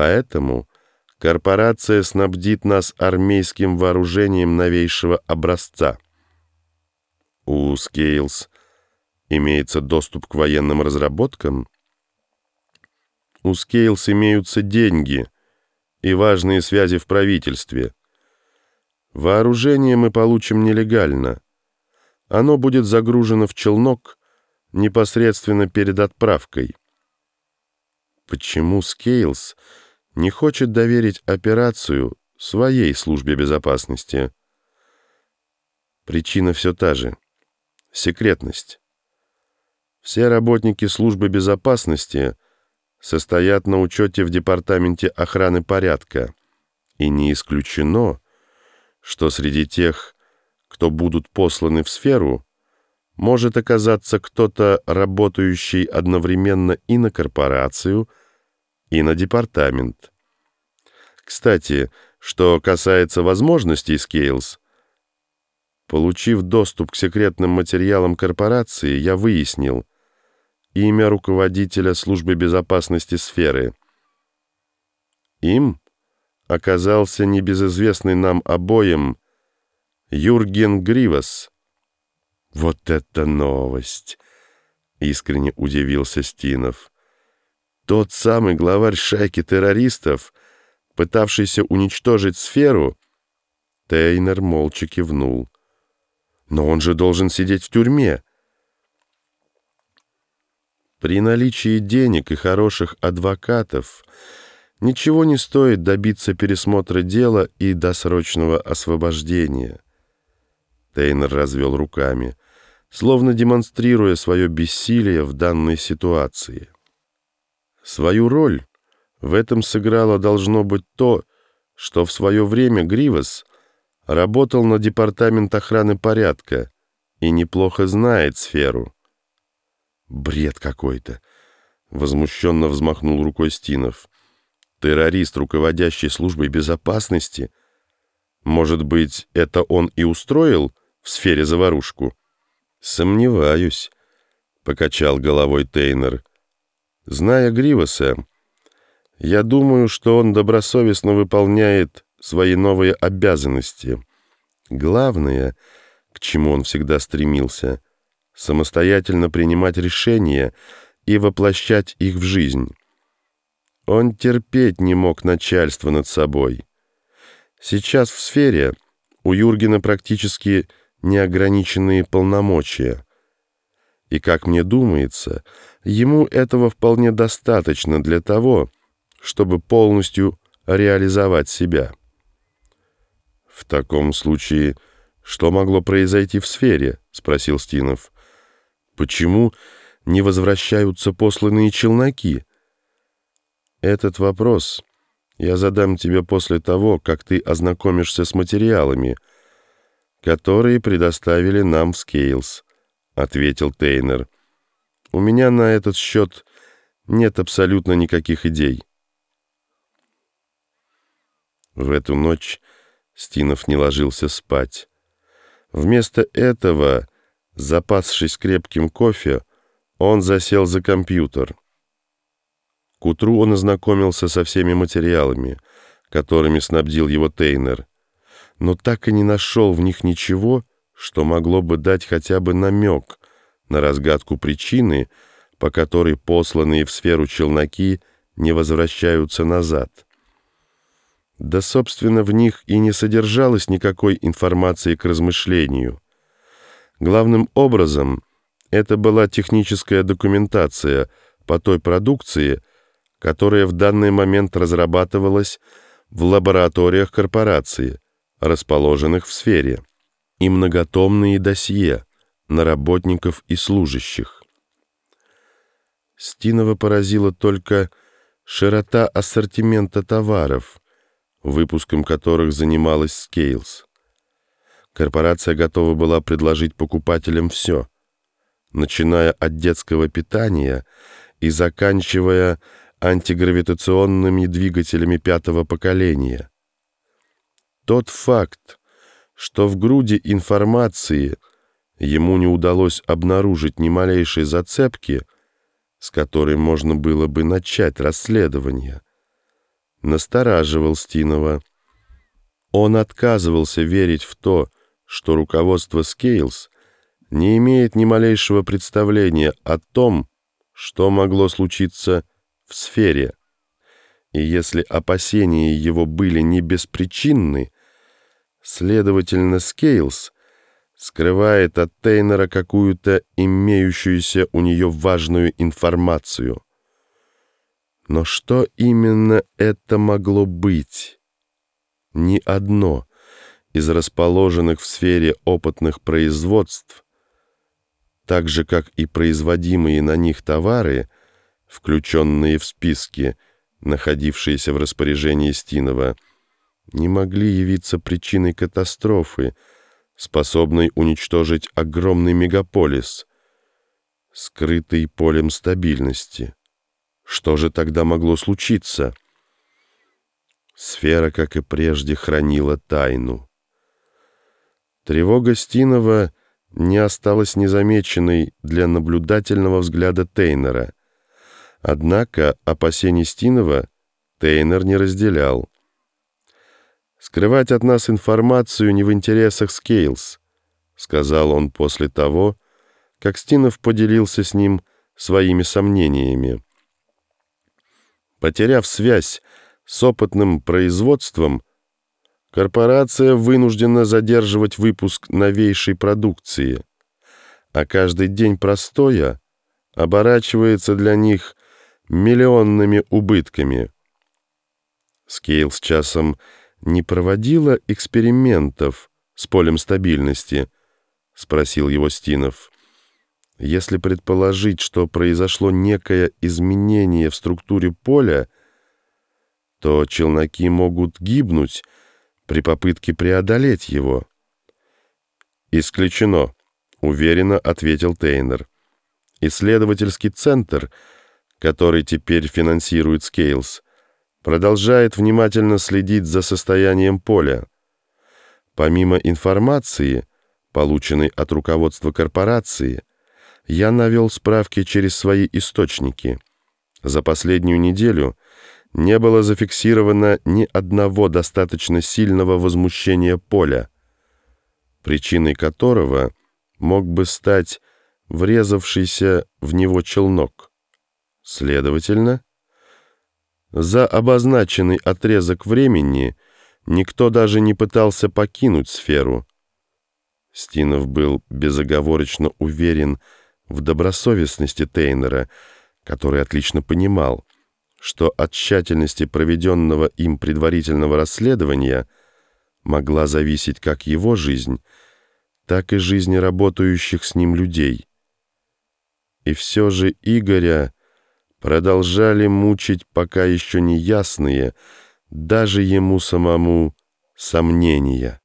Поэтому корпорация снабдит нас армейским вооружением новейшего образца. У Scales имеется доступ к военным разработкам? У Scales имеются деньги и важные связи в правительстве. Вооружение мы получим нелегально. Оно будет загружено в челнок непосредственно перед отправкой. Почему Скейлс не хочет доверить операцию своей службе безопасности? Причина все та же — секретность. Все работники службы безопасности состоят на учете в Департаменте охраны порядка, и не исключено, что среди тех, кто будут посланы в сферу, может оказаться кто-то, работающий одновременно и на корпорацию, и на департамент. Кстати, что касается возможностей Scales, получив доступ к секретным материалам корпорации, я выяснил имя руководителя службы безопасности сферы. Им оказался небезызвестный нам обоим Юрген Гривас. «Вот это новость!» — искренне удивился Стинов. «Тот самый главарь шайки террористов, пытавшийся уничтожить сферу?» Тейнер молча кивнул. «Но он же должен сидеть в тюрьме!» При наличии денег и хороших адвокатов ничего не стоит добиться пересмотра дела и досрочного освобождения. Тейнер развел руками, словно демонстрируя свое бессилие в данной ситуации. Свою роль в этом сыграло должно быть то, что в свое время Гривас работал на департамент охраны порядка и неплохо знает сферу. «Бред какой-то!» — возмущенно взмахнул рукой Стинов. «Террорист, руководящий службой безопасности? Может быть, это он и устроил в сфере заварушку?» «Сомневаюсь», — покачал головой Тейнер. «Зная Гривоса, я думаю, что он добросовестно выполняет свои новые обязанности. Главное, к чему он всегда стремился, самостоятельно принимать решения и воплощать их в жизнь. Он терпеть не мог начальство над собой. Сейчас в сфере у Юргена практически неограниченные полномочия. И, как мне думается, ему этого вполне достаточно для того, чтобы полностью реализовать себя. «В таком случае, что могло произойти в сфере?» — спросил Стинов. «Почему не возвращаются посланные челноки?» «Этот вопрос я задам тебе после того, как ты ознакомишься с материалами», которые предоставили нам в Скейлс», — ответил Тейнер. «У меня на этот счет нет абсолютно никаких идей». В эту ночь Стинов не ложился спать. Вместо этого, запасшись крепким кофе, он засел за компьютер. К утру он ознакомился со всеми материалами, которыми снабдил его Тейнер, но так и не нашел в них ничего, что могло бы дать хотя бы намек на разгадку причины, по которой посланные в сферу челноки не возвращаются назад. Да, собственно, в них и не содержалось никакой информации к размышлению. Главным образом, это была техническая документация по той продукции, которая в данный момент разрабатывалась в лабораториях корпорации – расположенных в сфере, и многотомные досье на работников и служащих. Стинова поразила только широта ассортимента товаров, выпуском которых занималась Scales. Корпорация готова была предложить покупателям все, начиная от детского питания и заканчивая антигравитационными двигателями пятого поколения, тот факт, что в груди информации ему не удалось обнаружить ни малейшей зацепки, с которой можно было бы начать расследование, настораживал Стинова. Он отказывался верить в то, что руководство Скейлс не имеет ни малейшего представления о том, что могло случиться в сфере. И если опасения его были не беспричинны, следовательно, Скейлс скрывает от Тейнера какую-то имеющуюся у нее важную информацию. Но что именно это могло быть? Ни одно из расположенных в сфере опытных производств, так же как и производимые на них товары, включенные в списки, находившиеся в распоряжении Стинова, не могли явиться причиной катастрофы, способной уничтожить огромный мегаполис, скрытый полем стабильности. Что же тогда могло случиться? Сфера, как и прежде, хранила тайну. Тревога Стинова не осталась незамеченной для наблюдательного взгляда Тейнера. Однако опасений Стинова Тейнер не разделял. «Скрывать от нас информацию не в интересах Скейлс», — сказал он после того, как Стинов поделился с ним своими сомнениями. Потеряв связь с опытным производством, корпорация вынуждена задерживать выпуск новейшей продукции, а каждый день простоя оборачивается для них миллионными убытками. Скейл с часом не проводила экспериментов с полем стабильности, спросил его Стинов. Если предположить, что произошло некое изменение в структуре поля, то челноки могут гибнуть при попытке преодолеть его. «Исключено», — уверенно ответил Тейнер. «Исследовательский центр, который теперь финансирует Скейлс, продолжает внимательно следить за состоянием поля. Помимо информации, полученной от руководства корпорации, я навел справки через свои источники. За последнюю неделю не было зафиксировано ни одного достаточно сильного возмущения поля, причиной которого мог бы стать врезавшийся в него челнок. Следовательно, за обозначенный отрезок времени никто даже не пытался покинуть сферу. Стинов был безоговорочно уверен в добросовестности Тейнера, который отлично понимал, что от тщательности проведенного им предварительного расследования могла зависеть как его жизнь, так и жизни работающих с ним людей. И все же Игоря продолжали мучить пока еще неясные, даже ему самому, сомнения.